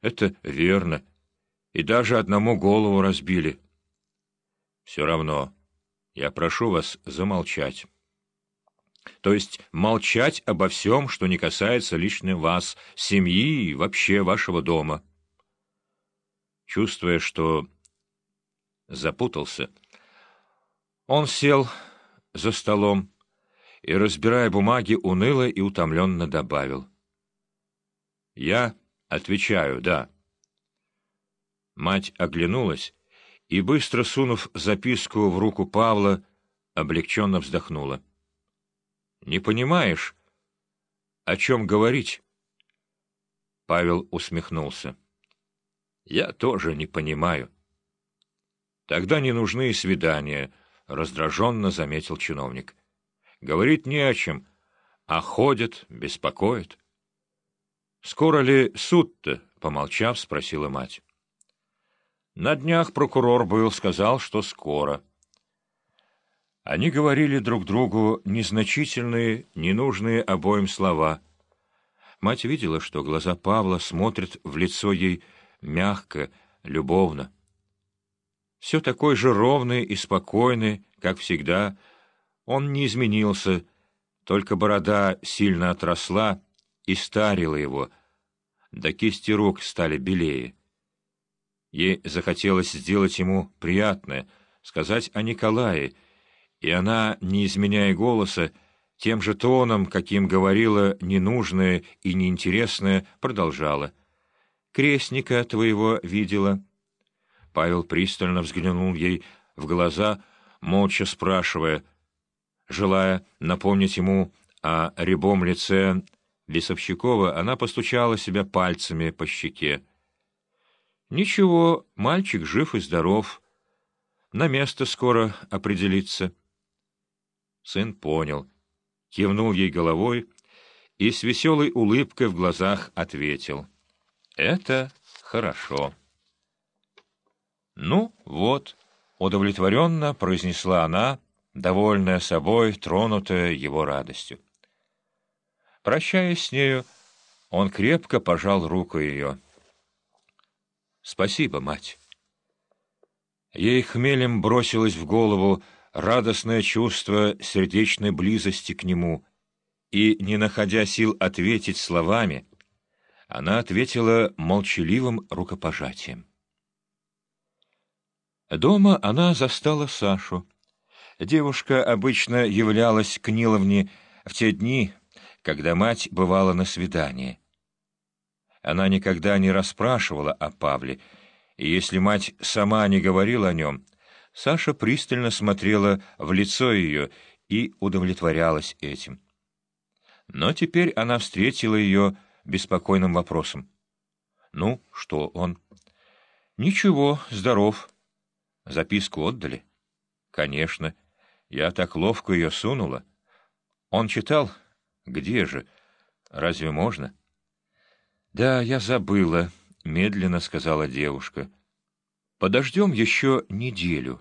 Это верно. И даже одному голову разбили. Все равно, я прошу вас замолчать. То есть молчать обо всем, что не касается лично вас, семьи и вообще вашего дома. Чувствуя, что запутался, он сел за столом и, разбирая бумаги, уныло и утомленно добавил. «Я отвечаю, да». Мать оглянулась и, быстро сунув записку в руку Павла, облегченно вздохнула. «Не понимаешь, о чем говорить?» Павел усмехнулся. «Я тоже не понимаю». «Тогда не нужны свидания», — раздраженно заметил чиновник. «Говорить не о чем, а ходят, беспокоят». «Скоро ли суд-то?» — помолчав, спросила мать. «На днях прокурор был, сказал, что скоро». Они говорили друг другу незначительные, ненужные обоим слова. Мать видела, что глаза Павла смотрят в лицо ей мягко, любовно. Все такой же ровный и спокойный, как всегда. Он не изменился, только борода сильно отросла и старила его, да кисти рук стали белее. Ей захотелось сделать ему приятное, сказать о Николае — и она, не изменяя голоса, тем же тоном, каким говорила ненужное и неинтересное, продолжала. «Крестника твоего видела». Павел пристально взглянул ей в глаза, молча спрашивая, желая напомнить ему о рябом лице Весовщикова, она постучала себя пальцами по щеке. «Ничего, мальчик жив и здоров. На место скоро определится». Сын понял, кивнул ей головой и с веселой улыбкой в глазах ответил. «Это хорошо». «Ну, вот», — удовлетворенно произнесла она, довольная собой, тронутая его радостью. Прощаясь с нею, он крепко пожал руку ее. «Спасибо, мать». Ей хмелем бросилось в голову радостное чувство сердечной близости к нему, и, не находя сил ответить словами, она ответила молчаливым рукопожатием. Дома она застала Сашу. Девушка обычно являлась к Ниловне в те дни, когда мать бывала на свидании. Она никогда не расспрашивала о Павле, и если мать сама не говорила о нем — Саша пристально смотрела в лицо ее и удовлетворялась этим. Но теперь она встретила ее беспокойным вопросом. «Ну, что он?» «Ничего, здоров. Записку отдали?» «Конечно. Я так ловко ее сунула. Он читал? Где же? Разве можно?» «Да, я забыла», — медленно сказала девушка. «Подождем еще неделю».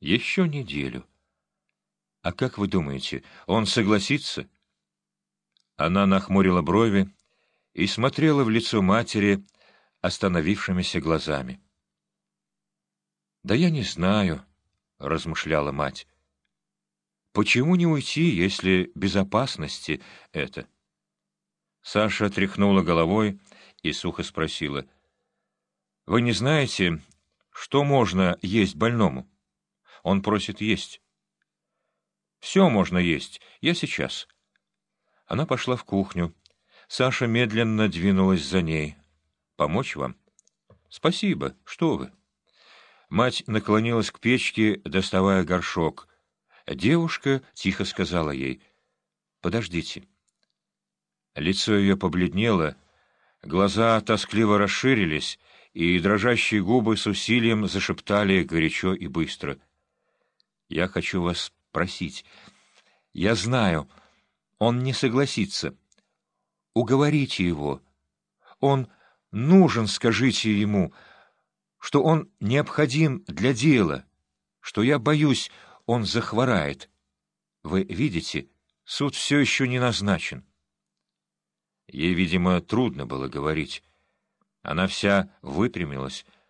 Еще неделю. А как вы думаете, он согласится? Она нахмурила брови и смотрела в лицо матери остановившимися глазами. «Да я не знаю», — размышляла мать. «Почему не уйти, если безопасности это?» Саша тряхнула головой и сухо спросила. «Вы не знаете, что можно есть больному?» Он просит есть. «Все можно есть. Я сейчас». Она пошла в кухню. Саша медленно двинулась за ней. «Помочь вам?» «Спасибо. Что вы?» Мать наклонилась к печке, доставая горшок. Девушка тихо сказала ей «Подождите». Лицо ее побледнело, глаза тоскливо расширились, и дрожащие губы с усилием зашептали горячо и быстро. Я хочу вас просить. Я знаю, он не согласится. Уговорите его. Он нужен, скажите ему, что он необходим для дела, что я боюсь, он захворает. Вы видите, суд все еще не назначен. Ей, видимо, трудно было говорить. Она вся выпрямилась,